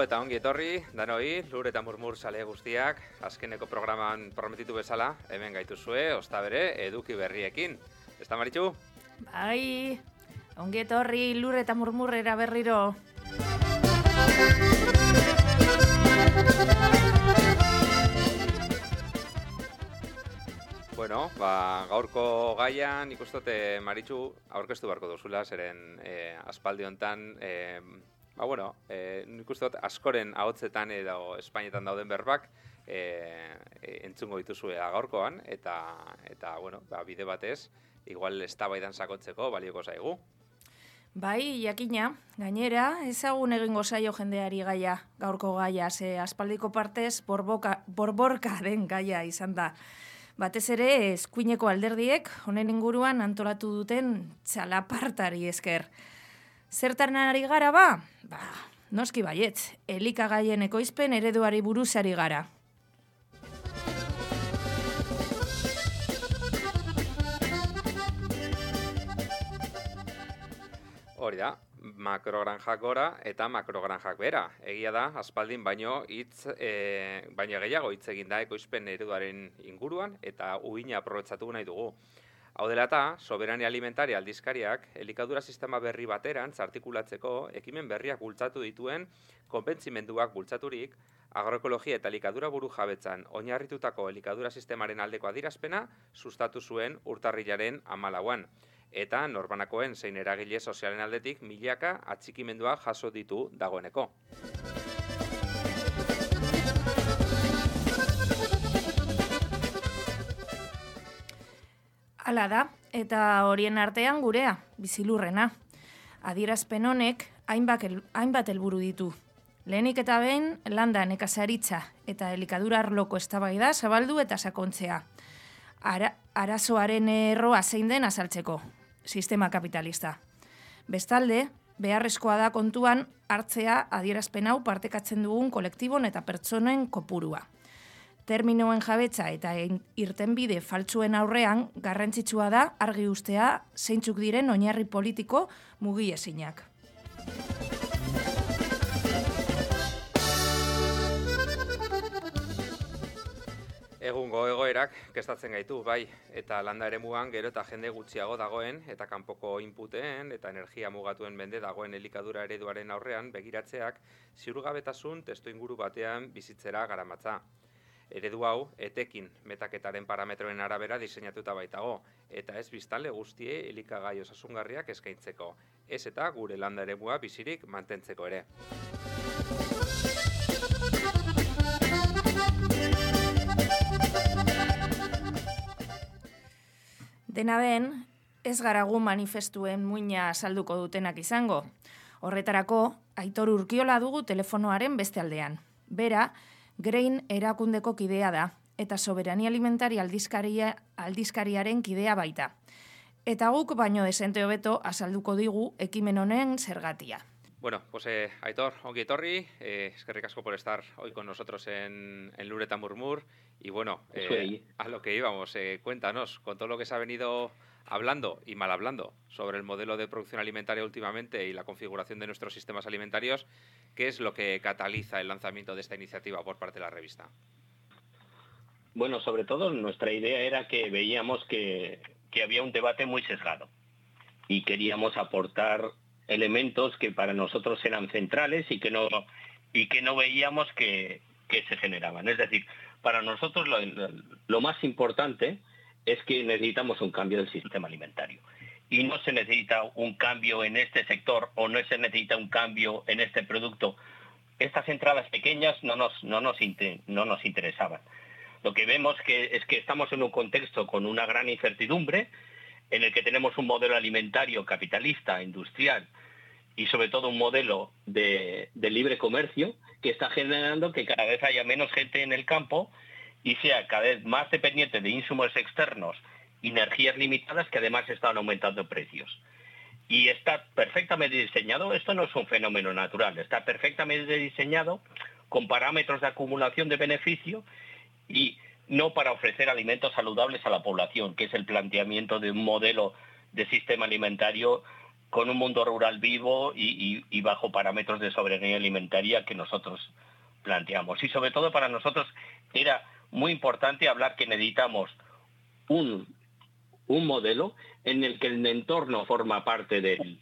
Eta ongi etorri, danoi, lur eta murmur sale guztiak, azkeneko programan prometitu bezala, hemen gaituzue, osta bere, eduki berriekin. Ez da maritxu? Bai, ongi etorri lur eta murmurrera berriro. Bueno, ba, gaurko gaian ikustote maritxu aurkeztu beharko duzula, zeren eh, aspaldi hontan eh, Ba, bueno, e, nik uste dut askoren ahotzetan edo Espainetan dauden berbak e, entzungo dituzue gaurkoan eta eta bueno, ba, bide batez, igual eztabaidan sakotzeko balioko zaigu. Bai, jakina, gainera, ezagun egingo zaio jendeari gaia, gaurko gaia, ze aspaldiko partez borboka, borborka den gaia izan da. Batez ere, eskuineko alderdiek, honen inguruan antolatu duten txalapartari esker. Zertan ari gara ba? Ba, noski baiet, elikagaien ekoizpen ereduari buruzari gara. Hori da, makrogranjak gora eta makrogranjak bera. Egia da, aspaldin baino hitz e, baino gehiago hitz egin da ekoizpen ereduaren inguruan eta uina aprobetsatu nahi dugu. Hau dela eta, soberania alimentaria aldizkariak, elikadura sistema berri bateran artikulatzeko ekimen berriak bultzatu dituen konpentzimenduak bultzaturik, agroekologia eta elikadura buru jabetzan oinarritutako elikadura sistemaren aldeko adirazpena sustatu zuen urtarrilaren amalauan. Eta norbanakoen zein eragile sozialen aldetik milaka atxikimendua jaso ditu dagoeneko. Hala da, eta horien artean gurea, bizilurrena. Adierazpen honek hainbat helburu ditu. Lehenik eta behin, landa nekazaritza eta elikadura arloko eztabaida zabaldu eta sakontzea. Ara, arazoaren erroa zein den azaltzeko, sistema kapitalista. Bestalde, beharrezkoa da kontuan hartzea adierazpen hau partekatzen dugun kolektibon eta pertsonen kopurua terminoen jabetza eta irtenbide faltsuen aurrean garrantzitsua da argi ustea zeintzuk diren oinarri politiko mugiesinak. Egungo egoerak kestatzen gaitu, bai, eta landa ere mugan gero eta jende gutxiago dagoen, eta kanpoko inputeen eta energia mugatuen bende dagoen elikadura ereduaren aurrean begiratzeak ziurgabetasun testu inguru batean bizitzera garamatza. Eredu hau, etekin metaketaren parametroen arabera diseinatuta baitago, eta ez biztale guztie elikagai osasungarriak eskaintzeko, ez eta gure landa ere bizirik mantentzeko ere. Dena den, ez garagu manifestuen muina salduko dutenak izango. Horretarako, aitor urkiola dugu telefonoaren beste aldean. Bera, Grain erakundeko kidea da, eta soberania alimentari aldizkaria, aldizkariaren kidea baita. Eta guk baino desente hobeto azalduko digu ekimen honen zergatia. Bueno, pues eh, Aitor, ongi etorri, eh, eskerrik asko por estar hoy con nosotros en, en Lureta Murmur. Y bueno, eh, a lo que íbamos, eh, cuéntanos, con todo lo que se ha venido hablando y mal hablando sobre el modelo de producción alimentaria últimamente y la configuración de nuestros sistemas alimentarios, ¿qué es lo que cataliza el lanzamiento de esta iniciativa por parte de la revista? Bueno, sobre todo nuestra idea era que veíamos que, había un debate muy sesgado y queríamos aportar elementos que para nosotros eran centrales y que no, y que no veíamos que, se generaban. Es decir, para nosotros lo más importante es que necesitamos un cambio del sistema alimentario. Y no se necesita un cambio en este sector o no se necesita un cambio en este producto. Estas entradas pequeñas no nos, no nos, no nos interesaban. Lo que vemos que es que estamos en un contexto con una gran incertidumbre, en el que tenemos un modelo alimentario capitalista, industrial, y sobre todo un modelo de, de, libre comercio que está generando que cada vez haya menos gente en el campo y sea cada vez más dependiente de insumos externos energías limitadas que además están aumentando precios. Y está perfectamente diseñado, esto no es un fenómeno natural, está perfectamente diseñado con parámetros de acumulación de beneficio y no para ofrecer alimentos saludables a la población, que es el planteamiento de un modelo de sistema alimentario con un mundo rural vivo y, bajo parámetros de soberanía alimentaria que nosotros planteamos. Y sobre todo para nosotros era muy importante hablar que necesitamos un, un modelo en el que el entorno forma parte del,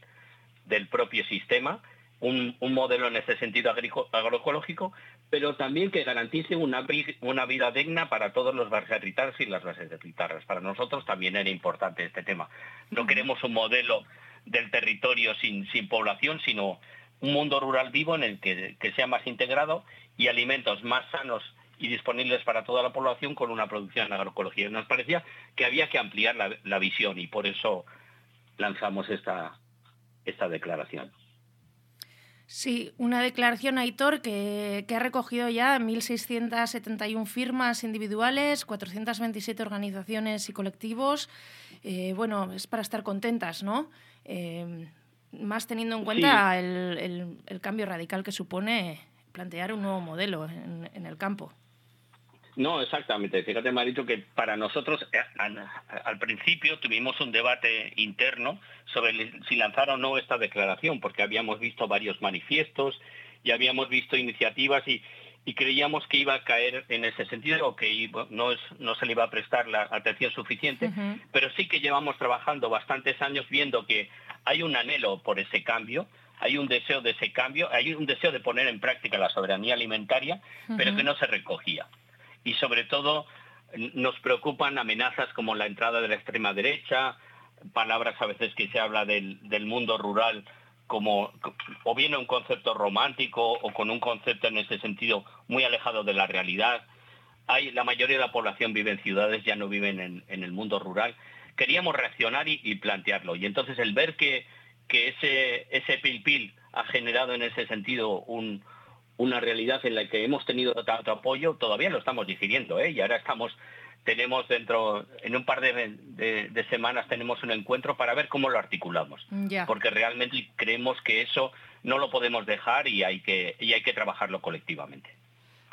del propio sistema, un, un, modelo en ese sentido agroecológico, pero también que garantice una, una vida digna para todos los barritarras y las barritarras. Para nosotros también era importante este tema. No queremos un modelo del territorio sin, sin población, sino un mundo rural vivo en el que, sea más integrado y alimentos más sanos y disponibles para toda la población con una producción agroecológica. Nos parecía que había que ampliar la, visión y por eso lanzamos esta, esta declaración. Sí, una declaración, Aitor, que, que ha recogido ya 1.671 firmas individuales, 427 organizaciones y colectivos. Eh, bueno, es para estar contentas, ¿no? Eh, más teniendo en cuenta el, cambio radical que supone plantear un nuevo modelo en, el campo. No, exactamente. Fíjate, Marito, que para nosotros eh, al, principio tuvimos un debate interno sobre si lanzar o no esta declaración, porque habíamos visto varios manifiestos y habíamos visto iniciativas y, creíamos que iba a caer en ese sentido o que no, no se le iba a prestar la atención suficiente, pero sí que llevamos trabajando bastantes años viendo que hay un anhelo por ese cambio, hay un deseo de ese cambio, hay un deseo de poner en práctica la soberanía alimentaria, pero que no se recogía. Y sobre todo nos preocupan amenazas como la entrada de la extrema derecha, palabras a veces que se habla del, mundo rural como o bien un concepto romántico o con un concepto en ese sentido muy alejado de la realidad. Hay, la mayoría de la población vive en ciudades, ya no viven en el mundo rural queríamos reaccionar y, plantearlo. Y entonces el ver que, que ese, ese pil pil ha generado en ese sentido una realidad en la que hemos tenido tanto apoyo, todavía lo estamos digiriendo, ¿eh? Y ahora estamos, tenemos dentro, en un par de, semanas tenemos un encuentro para ver cómo lo articulamos. Porque realmente creemos que eso no lo podemos dejar y hay que, y hay que trabajarlo colectivamente.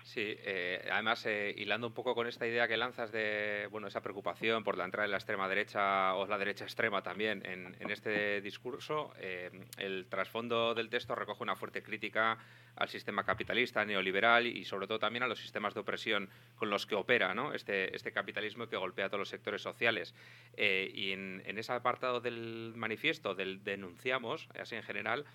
Sí, eh, además, eh, hilando un poco con esta idea que lanzas de bueno, esa preocupación por la entrada de la extrema derecha o la derecha extrema también en, este discurso, eh, el trasfondo del texto recoge una fuerte crítica al sistema capitalista, neoliberal y sobre todo también a los sistemas de opresión con los que opera ¿no? este, este capitalismo que golpea a todos los sectores sociales. y en, ese apartado del manifiesto del denunciamos, así en general,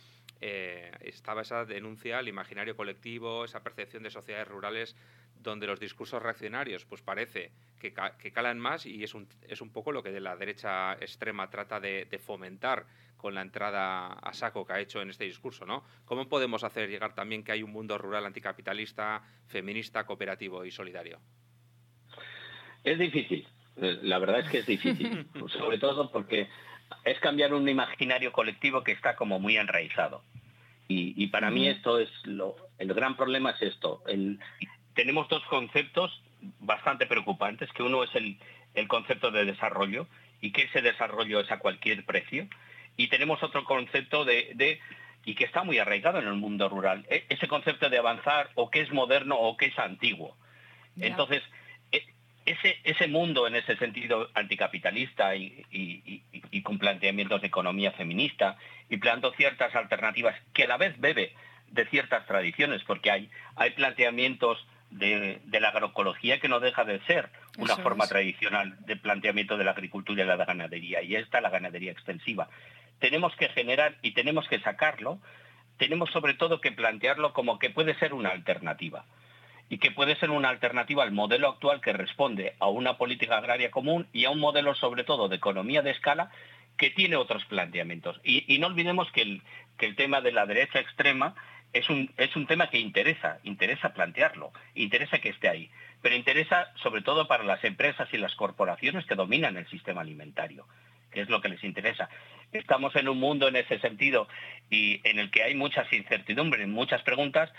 eh, estaba esa denuncia al imaginario colectivo, esa percepción de sociedades rurales donde los discursos reaccionarios pues parece que, calan más y es un poco lo que de la derecha extrema trata de, fomentar con la entrada a saco que ha hecho en este discurso, ¿no? ¿Cómo podemos hacer llegar también que hay un mundo rural anticapitalista, feminista, cooperativo y solidario? Es difícil, eh, la verdad es que es difícil, sobre todo porque es cambiar un imaginario colectivo que está como muy enraizado. Y, para mí esto es lo, el gran problema es esto. tenemos dos conceptos bastante preocupantes, que uno es el, concepto de desarrollo y que ese desarrollo es a cualquier precio. Y tenemos otro concepto de, y que está muy arraigado en el mundo rural, e, ese concepto de avanzar o que es moderno o que es antiguo. Entonces, ese, ese mundo en ese sentido anticapitalista y, con planteamientos de economía feminista y planteando ciertas alternativas que a la vez bebe de ciertas tradiciones, porque hay, hay planteamientos de, la agroecología que no deja de ser una forma tradicional de planteamiento de la agricultura y la ganadería, y esta la ganadería extensiva. Tenemos que generar y tenemos que sacarlo, tenemos sobre todo que plantearlo como que puede ser una alternativa y que puede ser una alternativa al modelo actual que responde a una política agraria común y a un modelo sobre todo de economía de escala que tiene otros planteamientos. Y, no olvidemos que el, tema de la derecha extrema es un tema que interesa, interesa plantearlo, interesa que esté ahí, pero interesa sobre todo para las empresas y las corporaciones que dominan el sistema alimentario, que es lo que les interesa. Estamos en un mundo en ese sentido y en el que hay muchas incertidumbres, muchas preguntas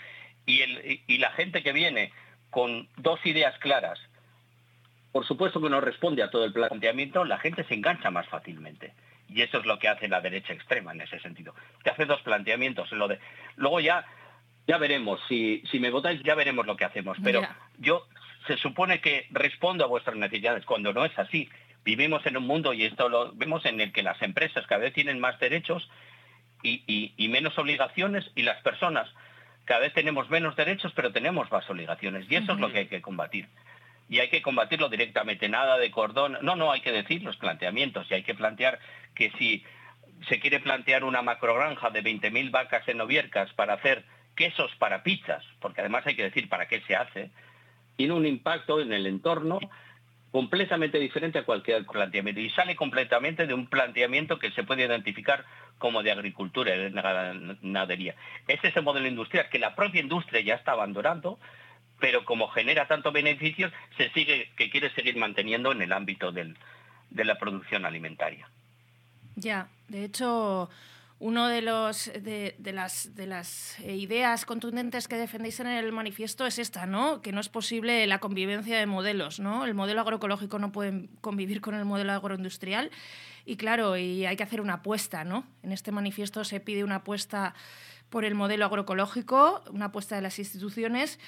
y, la gente que viene con dos ideas claras, por supuesto que no responde a todo el planteamiento, la gente se engancha más fácilmente. Y eso es lo que hace la derecha extrema en ese sentido. Te hace dos planteamientos. En lo de... Luego ya, ya veremos, si, si me votáis ya veremos lo que hacemos. Pero yo se supone que respondo a vuestras necesidades cuando no es así. Vivimos en un mundo, y esto lo vemos en el que las empresas cada vez tienen más derechos y, menos obligaciones, y las personas cada vez tenemos menos derechos, pero tenemos más obligaciones. Y eso es lo que hay que combatir. Y hay que combatirlo directamente, nada de cordón. No, no, hay que decir los planteamientos y hay que plantear que si se quiere plantear una macrogranja de 20.000 vacas en Oviercas para hacer quesos para pizzas, porque además hay que decir para qué se hace, tiene un impacto en el entorno completamente diferente a cualquier planteamiento y sale completamente de un planteamiento que se puede identificar como de agricultura de ganadería. Es ese modelo industrial que la propia industria ya está abandonando, pero como genera tantos beneficios, se sigue, que quiere seguir manteniendo en el ámbito de la producción alimentaria. Ya, de hecho, uno de los de, las de las ideas contundentes que defendéis en el manifiesto es esta, ¿no? Que no es posible la convivencia de modelos, ¿no? El modelo agroecológico no puede convivir con el modelo agroindustrial y claro, y hay que hacer una apuesta, ¿no? En este manifiesto se pide una apuesta por el modelo agroecológico, una apuesta de las instituciones,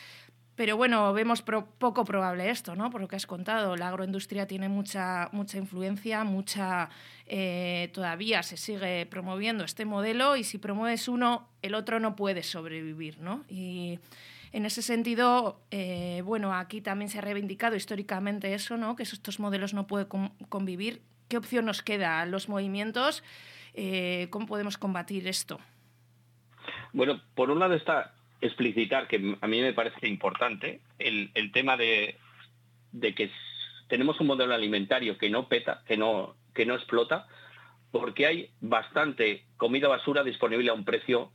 pero bueno, vemos poco probable esto, ¿no? Por lo que has contado, la agroindustria tiene mucha, mucha influencia, mucha eh, todavía se sigue promoviendo este modelo y si promueves uno, el otro no puede sobrevivir, ¿no? Y en ese sentido, eh, bueno, aquí también se ha reivindicado históricamente eso, ¿no? Que estos modelos no pueden convivir. ¿Qué opción nos queda a los movimientos? Eh, ¿Cómo podemos combatir esto? Bueno, por un lado está explicitar que a mí me parece importante el, tema de, que tenemos un modelo alimentario que no peta, que no, que no explota, porque hay bastante comida basura disponible a un precio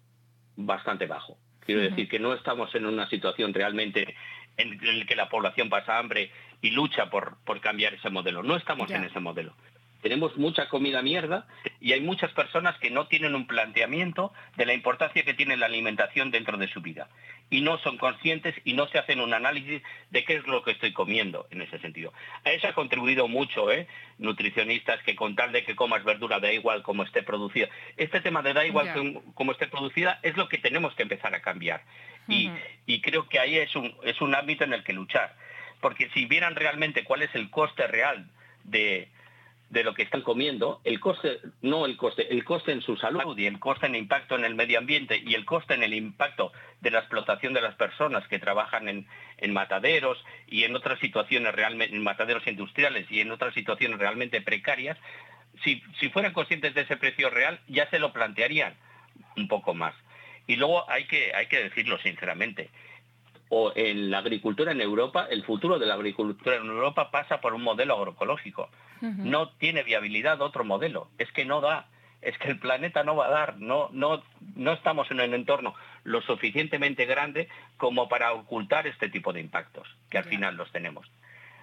bastante bajo. Quiero decir que no estamos en una situación realmente en la que la población pasa hambre y lucha por, por cambiar ese modelo. No estamos en ese modelo. Tenemos mucha comida mierda y hay muchas personas que no tienen un planteamiento de la importancia que tiene la alimentación dentro de su vida. Y no son conscientes y no se hacen un análisis de qué es lo que estoy comiendo en ese sentido. A eso ha contribuido mucho, ¿eh? Nutricionistas que con tal de que comas verdura da igual como esté producida. Este tema de da igual como esté producida es lo que tenemos que empezar a cambiar. y, y, creo que ahí es un, es un ámbito en el que luchar. Porque si vieran realmente cuál es el coste real de, de lo que están comiendo, el coste, no el coste, el coste en su salud y el coste en impacto en el medio ambiente y el coste en el impacto de la explotación de las personas que trabajan en, mataderos y en otras situaciones realmente, en mataderos industriales y en otras situaciones realmente precarias, si, si fueran conscientes de ese precio real, ya se lo plantearían un poco más. Y luego hay que, hay que decirlo sinceramente, o en la agricultura en Europa, el futuro de la agricultura en Europa pasa por un modelo agroecológico. No tiene viabilidad otro modelo. Es que no da. Es que el planeta no va a dar. No, no, no estamos en un entorno lo suficientemente grande como para ocultar este tipo de impactos, que al final los tenemos.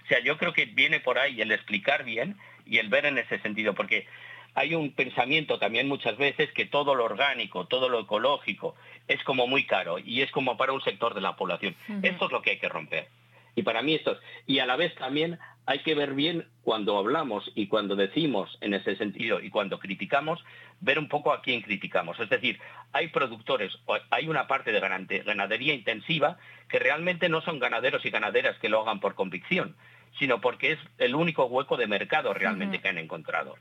O sea, yo creo que viene por ahí el explicar bien y el ver en ese sentido, porque hay un pensamiento también muchas veces que todo lo orgánico, todo lo ecológico es como muy caro y es como para un sector de la población. Esto es lo que hay que romper. Y para mí esto es, y a la vez también hay que ver bien cuando hablamos y cuando decimos en ese sentido y cuando criticamos, ver un poco a quién criticamos. Es decir, hay productores, hay una parte de ganadería intensiva que realmente no son ganaderos y ganaderas que lo hagan por convicción, sino porque es el único hueco de mercado realmente que han encontrado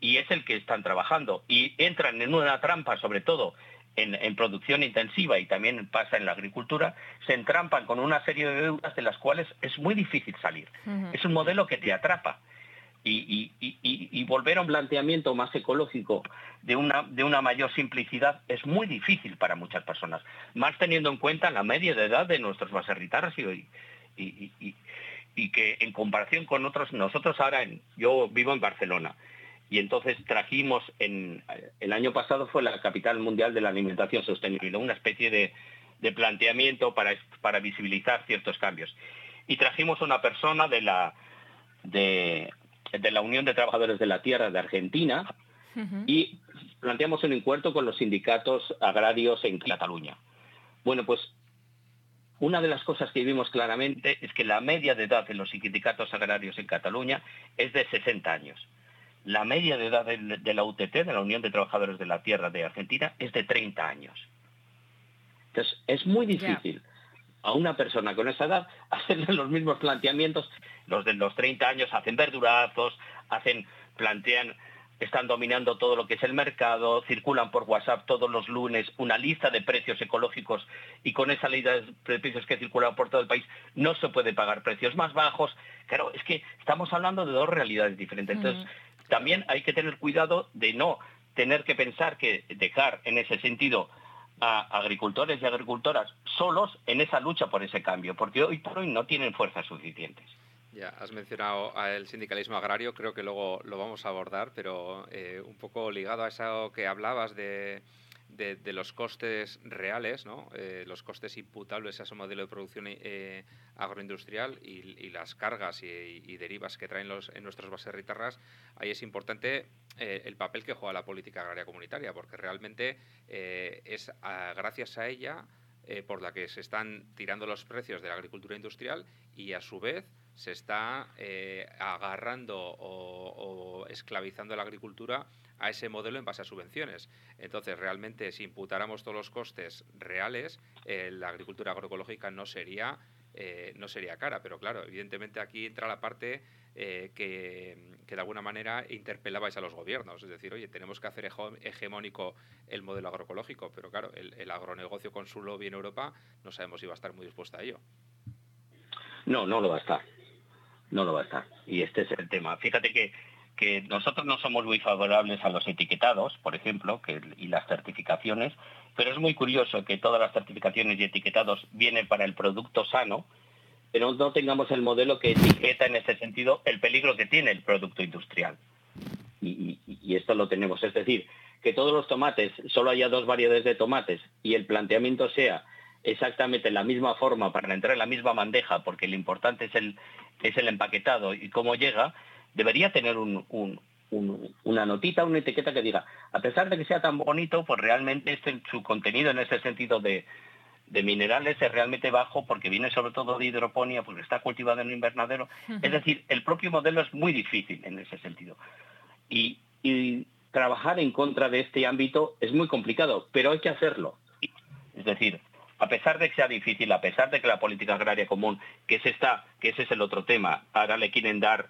y es el que están trabajando y entran en una trampa, sobre todo en, producción intensiva y también pasa en la agricultura, se entrampan con una serie de deudas de las cuales es muy difícil salir. Es un modelo que te atrapa. Y, y, volver a un planteamiento más ecológico de una, de una mayor simplicidad es muy difícil para muchas personas, más teniendo en cuenta la media de edad de nuestros baserritarras y, y, que en comparación con otros, nosotros ahora, en, yo vivo en Barcelona, y entonces trajimos, en, el año pasado fue la capital mundial de la alimentación sostenible, una especie de, planteamiento para, para, visibilizar ciertos cambios. Y trajimos una persona de la, de, la Unión de Trabajadores de la Tierra de Argentina y planteamos un encuentro con los sindicatos agrarios en Cataluña. Bueno, pues una de las cosas que vimos claramente es que la media de edad de los sindicatos agrarios en Cataluña es de 60 años la media de edad de, la UTT, de la Unión de Trabajadores de la Tierra de Argentina, es de 30 años. Entonces, es muy difícil a una persona con esa edad hacerle los mismos planteamientos. Los de los 30 años hacen verdurazos, hacen, plantean, están dominando todo lo que es el mercado, circulan por WhatsApp todos los lunes una lista de precios ecológicos y con esa lista de precios que circulan por todo el país no se puede pagar precios más bajos. Claro, es que estamos hablando de dos realidades diferentes. Entonces, también hay que tener cuidado de no tener que pensar que dejar en ese sentido a agricultores y agricultoras solos en esa lucha por ese cambio, porque hoy por hoy no tienen fuerzas suficientes. Ya, has mencionado el sindicalismo agrario, creo que luego lo vamos a abordar, pero eh, un poco ligado a eso que hablabas de, de, los costes reales, ¿no? Eh, los costes imputables a ese modelo de producción eh, agroindustrial y, las cargas y, derivas que traen los, en nuestras bases ritarras, ahí es importante eh, el papel que juega la política agraria comunitaria, porque realmente es gracias a ella por la que se están tirando los precios de la agricultura industrial y a su vez se está agarrando o, o esclavizando la agricultura a ese modelo en base a subvenciones. Entonces, realmente, si imputáramos todos los costes reales, eh, la agricultura agroecológica no sería, eh, no sería cara. Pero claro, evidentemente aquí entra la parte eh, que, de alguna manera interpelabais a los gobiernos. Es decir, oye, tenemos que hacer hegemónico el modelo agroecológico, pero claro, el, el agronegocio con su lobby en Europa no sabemos si va a estar muy dispuesto a ello. No, no lo va a estar. No lo va a estar. Y este es el tema. Fíjate que que nosotros no somos muy favorables a los etiquetados, por ejemplo, y las certificaciones, pero es muy curioso que todas las certificaciones y etiquetados vienen para el producto sano, pero no tengamos el modelo que etiqueta en ese sentido el peligro que tiene el producto industrial. Y esto lo tenemos, es decir, que todos los tomates, solo haya dos variedades de tomates y el planteamiento sea exactamente la misma forma para entrar en la misma bandeja, porque lo importante es el, es el empaquetado y cómo llega, debería tener una notita, una etiqueta que diga, a pesar de que sea tan bonito, pues realmente este, su contenido en ese sentido de, minerales es realmente bajo porque viene sobre todo de hidroponía, porque está cultivado en un invernadero. Es decir, el propio modelo es muy difícil en ese sentido. Y, y, trabajar en contra de este ámbito es muy complicado, pero hay que hacerlo. Es decir, a pesar de que sea difícil, a pesar de que la política agraria común, que es esta, que ese es el otro tema, ahora le quieren dar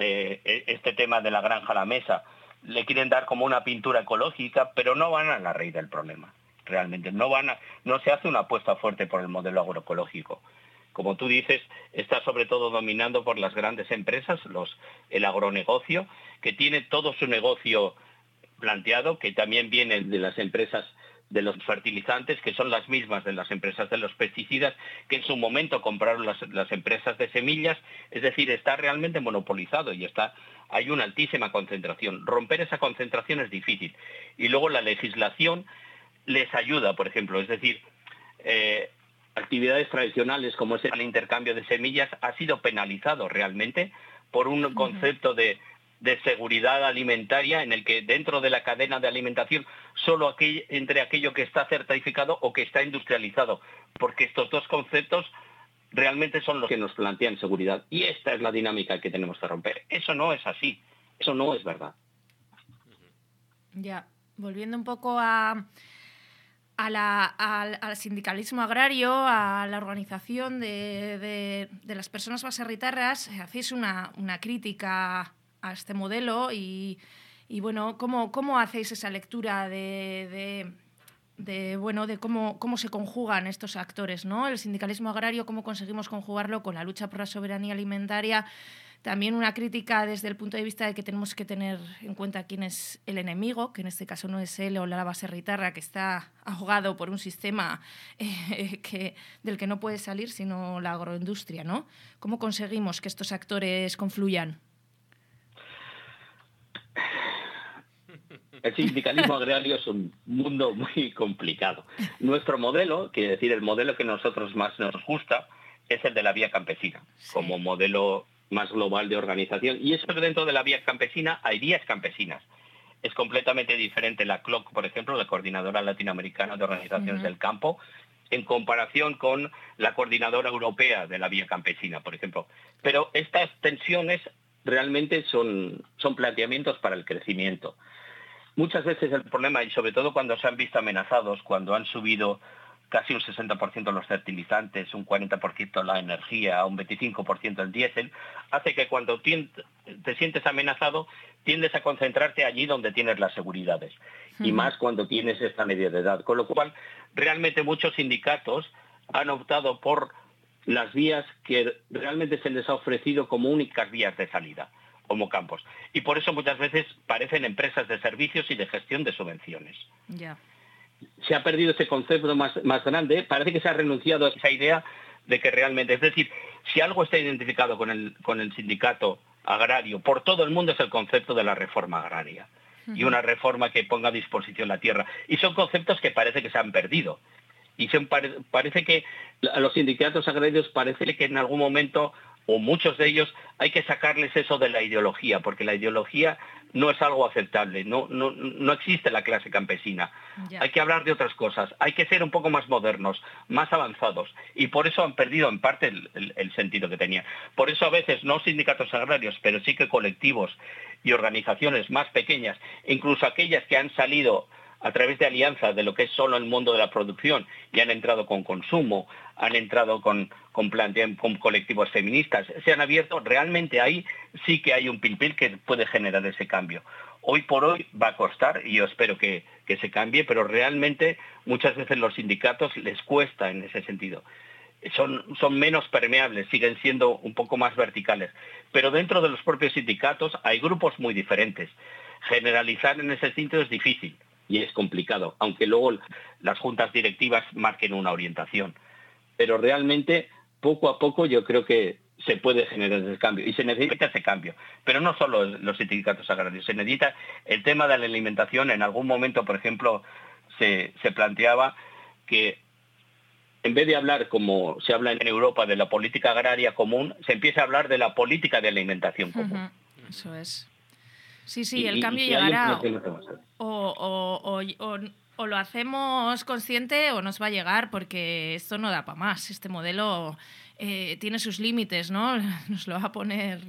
eh, e, este tema de la granja a la mesa, le quieren dar como una pintura ecológica, pero no van a la raíz del problema, realmente. No, van no se hace una apuesta fuerte por el modelo agroecológico. Como tú dices, está sobre todo dominando por las grandes empresas, los, el agronegocio, que tiene todo su negocio planteado, que también viene de las empresas de los fertilizantes, que son las mismas de las empresas de los pesticidas, que en su momento compraron las, empresas de semillas, es decir, está realmente monopolizado y está, hay una altísima concentración. Romper esa concentración es difícil. Y luego la legislación les ayuda, por ejemplo, es decir, eh, actividades tradicionales como es el intercambio de semillas ha sido penalizado realmente por un concepto de de seguridad alimentaria en el que dentro de la cadena de alimentación solo entre aquello que está certificado o que está industrializado, porque estos dos conceptos realmente son los que nos plantean seguridad y esta es la dinámica que tenemos que romper. Eso no es así, eso no es verdad. Ya, volviendo un poco a, al, sindicalismo agrario, a la organización de, las personas baserritarras, hacéis una, una crítica a este modelo y, bueno, ¿cómo, ¿cómo, hacéis esa lectura de, bueno, de cómo, cómo se conjugan estos actores, ¿no? El sindicalismo agrario, cómo conseguimos conjugarlo con la lucha por la soberanía alimentaria. También una crítica desde el punto de vista de que tenemos que tener en cuenta quién es el enemigo, que en este caso no es él o la base ritarra, que está ahogado por un sistema eh, que, del que no puede salir sino la agroindustria. ¿no? ¿Cómo conseguimos que estos actores confluyan? El sindicalismo agrario es un mundo muy complicado. Nuestro modelo, quiere decir el modelo que a nosotros más nos gusta, es el de la vía campesina, como modelo más global de organización. Y eso dentro de la vía campesina hay vías campesinas. Es completamente diferente la CLOC, por ejemplo, la Coordinadora Latinoamericana de Organizaciones del Campo, en comparación con la Coordinadora Europea de la Vía Campesina, por ejemplo. Pero estas tensiones realmente son, son planteamientos para el crecimiento. Muchas veces el problema, y sobre todo cuando se han visto amenazados, cuando han subido casi un 60% los fertilizantes, un 40% la energía, un 25% el diésel, hace que cuando te sientes amenazado tiendes a concentrarte allí donde tienes las seguridades. Y más cuando tienes esta media de edad. Con lo cual, realmente muchos sindicatos han optado por las vías que realmente se les ha ofrecido como únicas vías de salida, como campos. Y por eso muchas veces parecen empresas de servicios y de gestión de subvenciones. Se ha perdido ese concepto más, grande, parece que se ha renunciado a esa idea de que realmente, es decir, si algo está identificado con el, con el sindicato agrario por todo el mundo es el concepto de la reforma agraria y una reforma que ponga a disposición la tierra. Y son conceptos que parece que se han perdido. Y parece que a los sindicatos agrarios parece que en algún momento, o muchos de ellos, hay que sacarles eso de la ideología, porque la ideología no es algo aceptable, no, no, existe la clase campesina. Hay que hablar de otras cosas, hay que ser un poco más modernos, más avanzados, y por eso han perdido en parte el, el sentido que tenían. Por eso a veces no sindicatos agrarios, pero sí que colectivos y organizaciones más pequeñas, incluso aquellas que han salido a través de alianzas de lo que es solo el mundo de la producción y han entrado con consumo, han entrado con, colectivos feministas, se han abierto, realmente ahí sí que hay un pilpil que puede generar ese cambio. Hoy por hoy va a costar y yo espero que, se cambie, pero realmente muchas veces los sindicatos les cuesta en ese sentido. Son, menos permeables, siguen siendo un poco más verticales. Pero dentro de los propios sindicatos hay grupos muy diferentes. Generalizar en ese sentido es difícil y es complicado, aunque luego las juntas directivas marquen una orientación. Pero realmente, poco a poco, yo creo que se puede generar ese cambio y se necesita ese cambio. Pero no solo los sindicatos agrarios, se necesita el tema de la alimentación. En algún momento, por ejemplo, se, planteaba que en vez de hablar como se habla en Europa de la política agraria común, se empieza a hablar de la política de alimentación común. Eso es. Sí, sí, el cambio llegará. O, o, lo hacemos consciente o nos va a llegar, porque esto no da para más. Este modelo eh, tiene sus límites, ¿no? Nos lo va a poner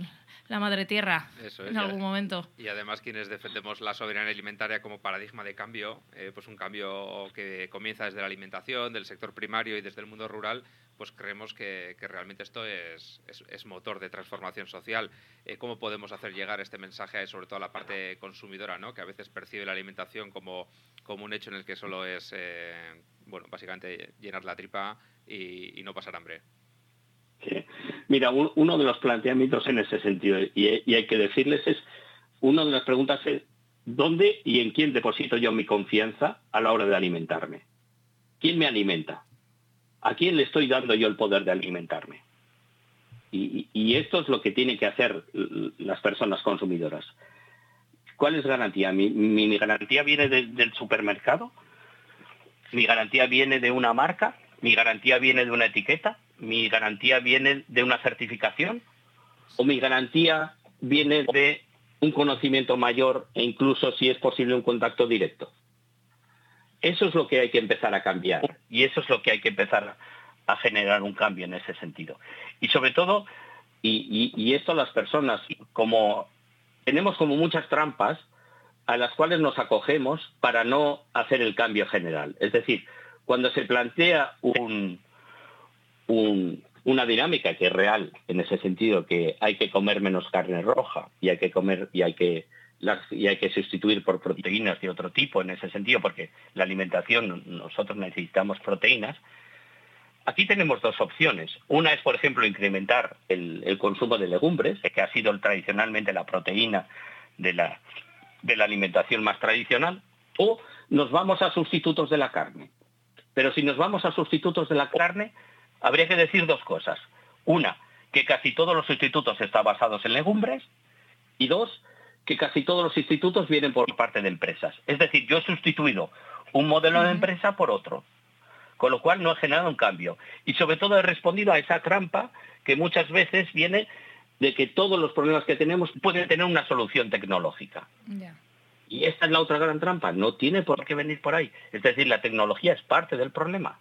la madre tierra en algún momento. Y además quienes defendemos la soberanía alimentaria como paradigma de cambio, eh, pues un cambio que comienza desde la alimentación, del sector primario y desde el mundo rural, pues creemos que, realmente esto es, es, motor de transformación social. Eh, ¿Cómo podemos hacer llegar este mensaje sobre todo a la parte consumidora, ¿no? que a veces percibe la alimentación como, como un hecho en el que solo es, eh, bueno, básicamente llenar la tripa y, no pasar hambre? Mira, uno de los planteamientos en ese sentido, y, hay que decirles, es, una de las preguntas es, ¿dónde y en quién deposito yo mi confianza a la hora de alimentarme? ¿Quién me alimenta? ¿A quién le estoy dando yo el poder de alimentarme? Y, esto es lo que tienen que hacer las personas consumidoras. ¿Cuál es garantía? ¿Mi, garantía viene del supermercado? ¿Mi garantía viene de una marca? ¿Mi garantía viene de una etiqueta? ¿Mi garantía viene de una certificación? ¿O mi garantía viene de un conocimiento mayor e incluso, si es posible, un contacto directo? Eso es lo que hay que empezar a cambiar y eso es lo que hay que empezar a generar un cambio en ese sentido. Y sobre todo, y, esto las personas, como tenemos como muchas trampas a las cuales nos acogemos para no hacer el cambio general. Es decir, cuando se plantea una dinámica que es real en ese sentido, que hay que comer menos carne roja y hay que comer y hay que y hay que sustituir por proteínas de otro tipo en ese sentido, porque la alimentación, nosotros necesitamos proteínas. Aquí tenemos dos opciones. Una es, por ejemplo, incrementar el, consumo de legumbres, que ha sido tradicionalmente la proteína de la, de la alimentación más tradicional, o nos vamos a sustitutos de la carne. Pero si nos vamos a sustitutos de la carne, habría que decir dos cosas. Una, que casi todos los sustitutos están basados en legumbres, y dos, que casi todos los institutos vienen por parte de empresas. Es decir, yo he sustituido un modelo de empresa por otro, con lo cual no he generado un cambio. Y sobre todo he respondido a esa trampa que muchas veces viene de que todos los problemas que tenemos pueden tener una solución tecnológica. Y esta es la otra gran trampa, no tiene por qué venir por ahí. Es decir, la tecnología es parte del problema.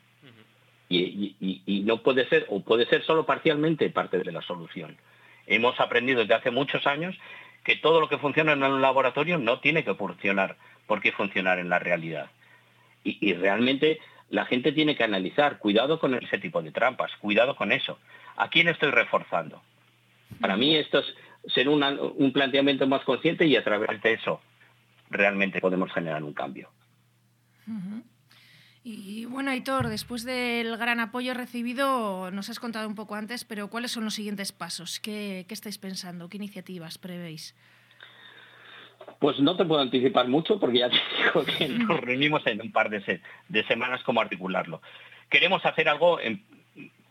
Y, no puede ser, o puede ser solo parcialmente parte de la solución. Hemos aprendido desde hace muchos años que todo lo que funciona en un laboratorio no tiene que funcionar porque funcionar en la realidad. Y, realmente la gente tiene que analizar, cuidado con ese tipo de trampas, cuidado con eso. ¿A quién estoy reforzando? Para mí esto es ser un planteamiento más consciente y a través de eso realmente podemos generar un cambio. Y bueno, Aitor, después del gran apoyo recibido, nos has contado un poco antes, pero ¿cuáles son los siguientes pasos? ¿Qué, estáis pensando? ¿Qué iniciativas prevéis? Pues no te puedo anticipar mucho porque ya te digo que nos reunimos en un par de, de semanas cómo articularlo. Queremos hacer algo en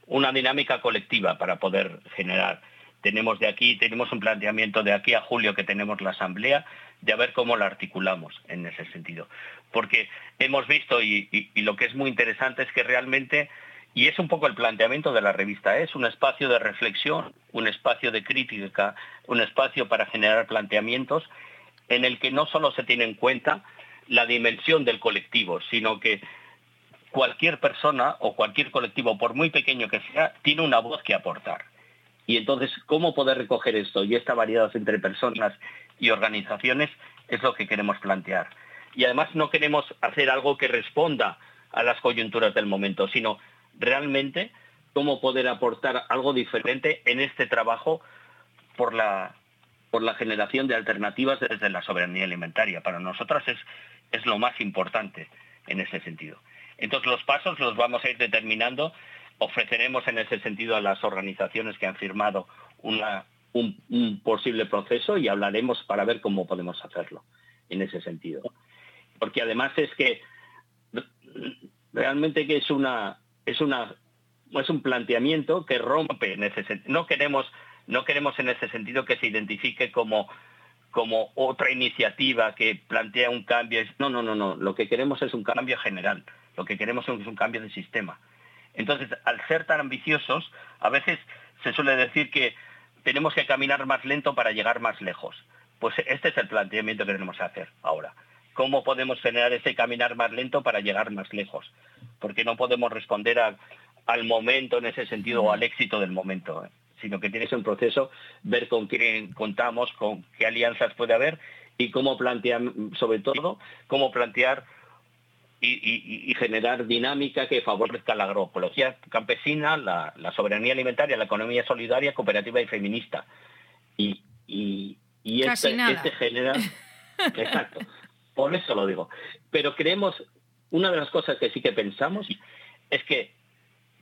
una dinámica colectiva para poder generar. Tenemos de aquí, tenemos un planteamiento de aquí a julio que tenemos la asamblea de a ver cómo la articulamos en ese sentido. Porque hemos visto, y, lo que es muy interesante es que realmente, y es un poco el planteamiento de la revista, es un espacio de reflexión, un espacio de crítica, un espacio para generar planteamientos en el que no solo se tiene en cuenta la dimensión del colectivo, sino que cualquier persona o cualquier colectivo, por muy pequeño que sea, tiene una voz que aportar. Y entonces, ¿cómo poder recoger esto y esta variedad entre personas y organizaciones es lo que queremos plantear. Y además no queremos hacer algo que responda a las coyunturas del momento, sino realmente cómo poder aportar algo diferente en este trabajo por la, por la generación de alternativas desde la soberanía alimentaria. Para nosotras es, es lo más importante en ese sentido. Entonces los pasos los vamos a ir determinando. Ofreceremos en ese sentido a las organizaciones que han firmado una, un, posible proceso y hablaremos para ver cómo podemos hacerlo en ese sentido. Porque además es que realmente que es una es una es un planteamiento que rompe en ese. No queremos no queremos en ese sentido que se identifique como como otra iniciativa que plantea un cambio. No, no, no, no. Lo que queremos es un cambio general. Lo que queremos es un cambio de sistema. Entonces, al ser tan ambiciosos, a veces se suele decir que tenemos que caminar más lento para llegar más lejos. Pues este es el planteamiento que tenemos que hacer ahora. ¿Cómo podemos generar ese caminar más lento para llegar más lejos? Porque no podemos responder al momento en ese sentido o al éxito del momento, ¿eh? sino que tienes un proceso, ver con quién contamos, con qué alianzas puede haber y cómo plantear, sobre todo, cómo plantear y, generar dinámica que favorezca la agroecología campesina, la, soberanía alimentaria, la economía solidaria, cooperativa y feminista. Y, y, este, este, genera... Exacto, por eso lo digo. Pero creemos, una de las cosas que sí que pensamos es que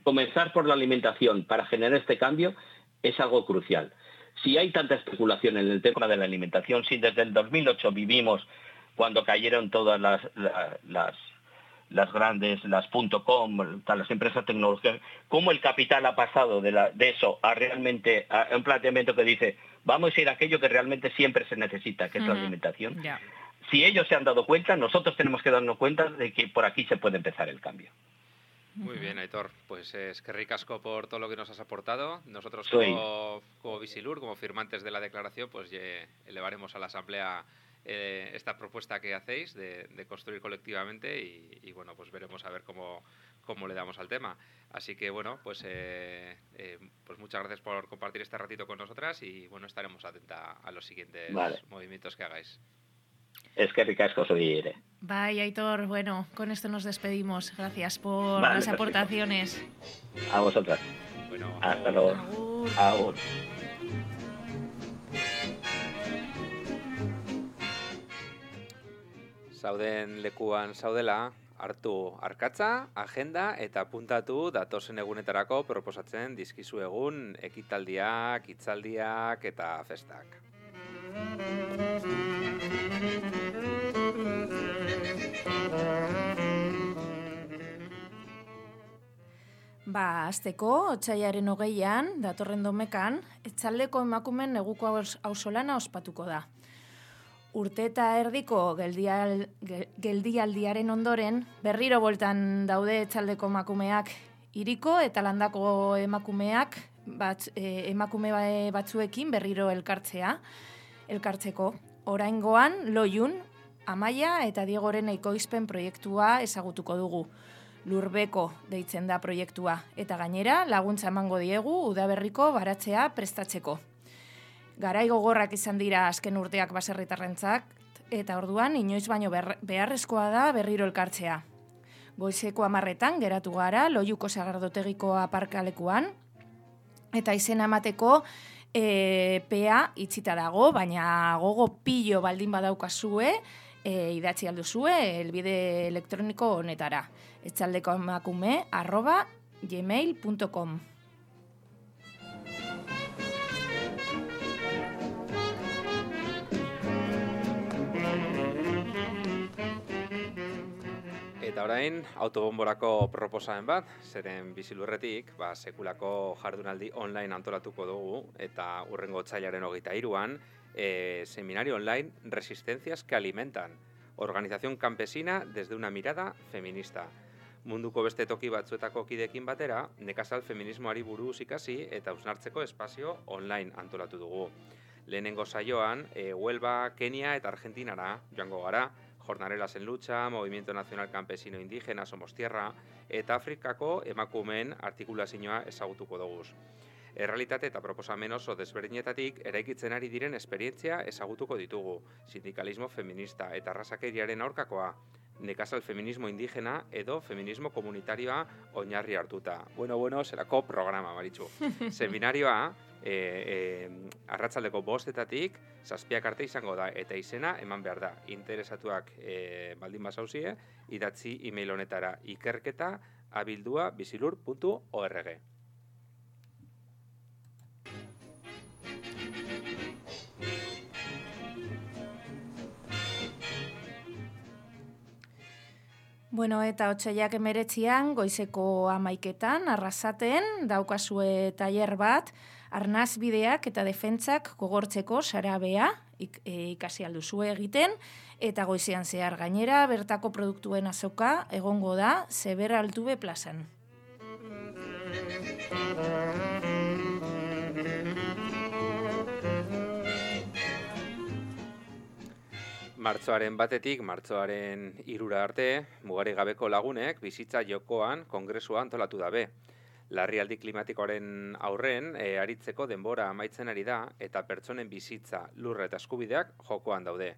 comenzar por la alimentación para generar este cambio es algo crucial. Si hay tanta especulación en el tema de la alimentación, si desde el 2008 vivimos cuando cayeron todas las las grandes, las .com, las empresas tecnológicas, cómo el capital ha pasado de, la, de eso a realmente a un planteamiento que dice, vamos a ir a aquello que realmente siempre se necesita, que es la alimentación. Si ellos se han dado cuenta, nosotros tenemos que darnos cuenta de que por aquí se puede empezar el cambio. Muy bien, Aitor. Pues es que ricasco por todo lo que nos has aportado. Nosotros como, como Visilur, como firmantes de la declaración, pues elevaremos a la Asamblea eh, esta propuesta que hacéis de, construir colectivamente y, bueno, pues veremos a ver cómo, cómo le damos al tema. Así que bueno, pues, eh, eh, pues muchas gracias por compartir este ratito con nosotras y bueno, estaremos atentos a los siguientes movimientos que hagáis. Es que ricasco soy Vaya, Aitor. Bueno, con esto nos despedimos. Gracias por las aportaciones. A vosotras. Bueno, hasta luego. Agur. Zauden lekuan zaudela, hartu arkatza, agenda eta puntatu datozen egunetarako proposatzen dizkizu egun ekitaldiak, hitzaldiak eta festak. Ba, azteko, otxaiaren hogeian, datorren domekan, etxaldeko emakumen neguko hausolana ospatuko da. Urte eta erdiko geldial, geldialdiaren ondoren, berriro boltan daude etxaldeko emakumeak iriko eta landako emakumeak bat, e, emakume ba, batzuekin berriro elkartzea, elkartzeko. Oraingoan, loiun, amaia eta diegoren ekoizpen proiektua ezagutuko dugu. Lurbeko deitzen da proiektua eta gainera laguntza emango diegu udaberriko baratzea prestatzeko garai gogorrak izan dira azken urteak baserritarrentzak eta orduan inoiz baino beharrezkoa da berriro elkartzea. Goizeko amarretan geratu gara, loiuko sagardotegiko aparkalekuan, eta izena emateko e, pea itxita dago, baina gogo pillo baldin badaukazue, e, idatzi alduzue, elbide elektroniko honetara. Etxaldeko emakume, arroba, gmail.com. Eta orain, autobomborako proposamen bat, zeren bizilurretik, ba, sekulako jardunaldi online antolatuko dugu, eta urrengo txailaren hogeita iruan, e, seminario online Resistencias que alimentan, organización campesina desde una mirada feminista. Munduko beste toki batzuetako kidekin batera, nekazal feminismoari buruz ikasi eta usnartzeko espazio online antolatu dugu. Lehenengo saioan, e, Huelva, Kenia eta Argentinara joango gara, Jornarelas en Lucha, Movimiento Nacional Campesino Indígena, Somos Tierra, eta Afrikako emakumeen artikulazioa ezagutuko dugu. Errealitate eta proposamen oso desberdinetatik eraikitzen ari diren esperientzia ezagutuko ditugu. Sindikalismo feminista eta arrasakeriaren aurkakoa, nekazal feminismo indigena edo feminismo komunitarioa oinarri hartuta. Bueno, bueno, zerako programa, Maritxu. Seminarioa, e, e, arratzaldeko bostetatik, zazpiak arte izango da, eta izena eman behar da. Interesatuak e, baldin basauzie, idatzi e-mail honetara ikerketa abildua bizilur.org. Bueno, eta otxaiak emeretzian, goizeko amaiketan, arrasaten, daukazue tailer bat, arnaz bideak eta defentsak gogortzeko sarabea ik, e, ikasi alduzu egiten, eta goizean zehar gainera, bertako produktuen azoka, egongo da, zeber altube plazan. Martzoaren batetik, martzoaren irura arte, mugari gabeko lagunek bizitza jokoan kongresua antolatu dabe. Larrialdi klimatikoaren aurren, e, aritzeko denbora amaitzen ari da eta pertsonen bizitza, lurra eta eskubideak jokoan daude.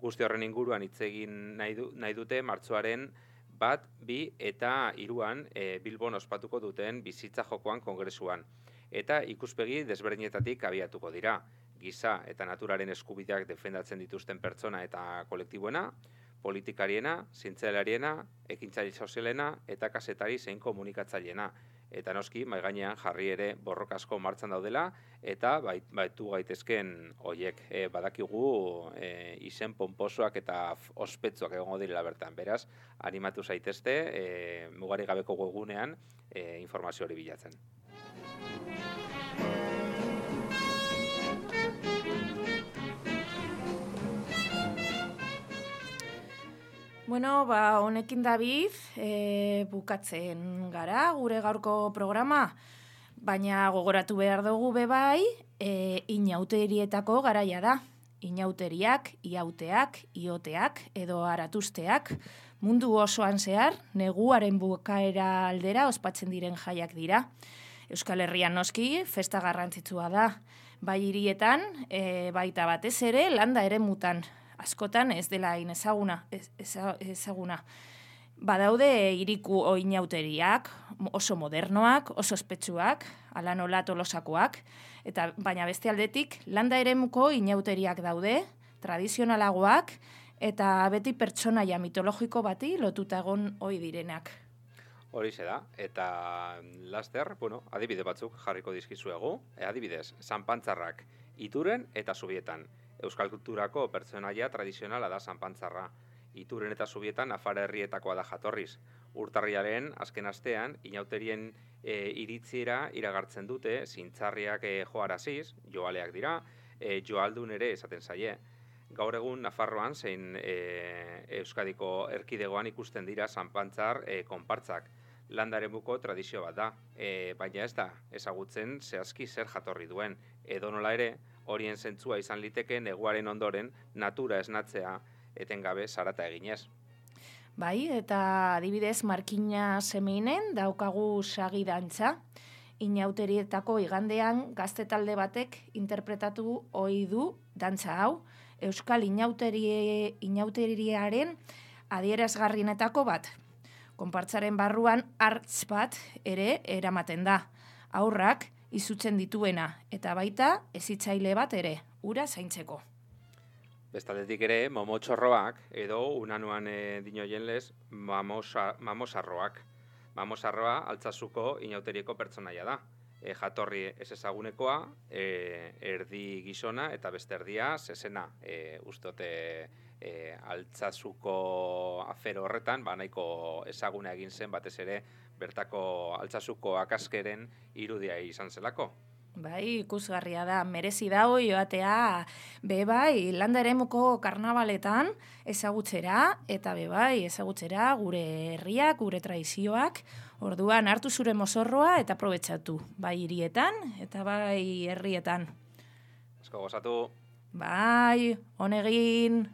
Guzti horren inguruan hitz egin nahi, du, nahi dute martzoaren bat, bi eta iruan e, Bilbon ospatuko duten bizitza jokoan kongresuan. Eta ikuspegi desberdinetatik abiatuko dira giza eta naturaren eskubideak defendatzen dituzten pertsona eta kolektiboena, politikariena, zintzelariena, ekintzaile sozialena eta kasetari zein komunikatzaileena. Eta noski, mai gainean jarri ere borrokasko martzan daudela eta baitu gaitezken hoiek e, badakigu e, izen ponposoak eta ospetsuak egongo direla bertan. Beraz, animatu zaitezte e, mugari gabeko gogunean e, informazio hori bilatzen. Bueno, ba, honekin David, e, bukatzen gara gure gaurko programa, baina gogoratu behar dugu bebai, e, inauterietako garaia da. Inauteriak, iauteak, ioteak edo aratusteak, mundu osoan zehar, neguaren bukaera aldera ospatzen diren jaiak dira. Euskal Herrian noski, festa garrantzitsua da. Bai hirietan, e, baita batez ere, landa ere mutan, askotan ez dela hain ezaguna, ez, ezaguna. Badaude iriku oinauteriak, oso modernoak, oso ospetsuak, ala nola tolosakoak, eta baina beste aldetik, landa eremuko inauteriak daude, tradizionalagoak, eta beti pertsonaia mitologiko bati lotuta egon ohi direnak. Hori da, eta laster, bueno, adibide batzuk jarriko dizkizuegu, e, adibidez, zanpantzarrak ituren eta subietan. Euskal kulturako pertsonaia tradizionala da sanpantzarra. Ituren eta subietan afara herrietakoa da jatorriz. Urtarriaren azken astean, inauterien e, iritziera iragartzen dute, zintzarriak e, joaraziz, joaleak dira, e, joaldun ere esaten zaie. Gaur egun Nafarroan zein e, Euskadiko erkidegoan ikusten dira sanpantzar e, konpartzak. Landaren buko tradizio bat da, e, baina ez da, ezagutzen zehazki zer jatorri duen. Edo nola ere, horien zentzua izan liteke neguaren ondoren natura esnatzea etengabe sarata eginez. Bai, eta adibidez markina semeinen daukagu sagi dantza. Inauterietako igandean gazte talde batek interpretatu ohi du dantza hau. Euskal inauterie, inauteriaren adierazgarrienetako bat. Konpartzaren barruan hartz bat ere eramaten da. Aurrak izutzen dituena eta baita ezitzaile bat ere, ura zaintzeko. Bestaldetik ere, momotxorroak edo unanuan e, dino jenlez, mamosa, mamosarroak. Mamosarroa altzazuko inauterieko pertsonaia da. E, jatorri ez ezagunekoa, e, erdi gizona eta beste erdia zezena. E, ustote e, altzazuko afero horretan, ba nahiko ezaguna egin zen batez ere bertako altzazuko akaskeren irudia izan zelako. Bai, ikusgarria da, merezi dago joatea, be bai, landa eremuko karnabaletan ezagutzera, eta be bai, ezagutzera gure herriak, gure traizioak, orduan hartu zure mozorroa eta aprobetsatu, bai hirietan eta bai herrietan. Esko gozatu. Bai, honegin.